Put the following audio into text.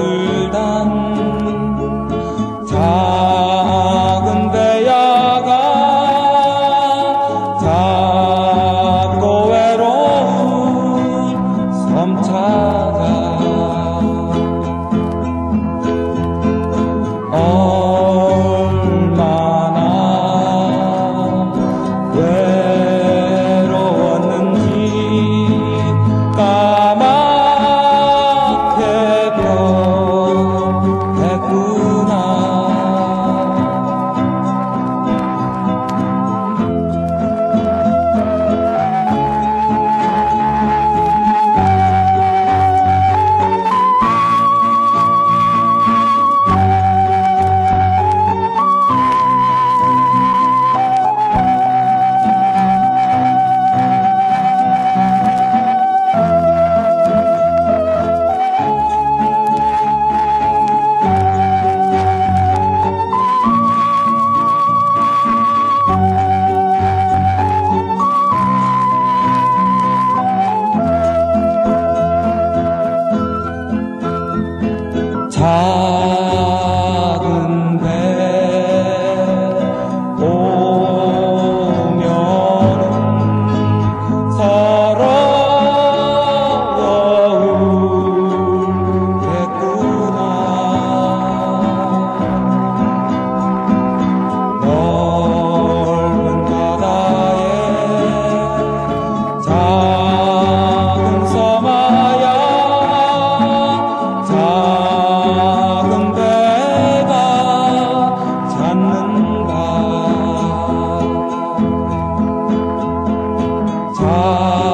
Oh. 她 time.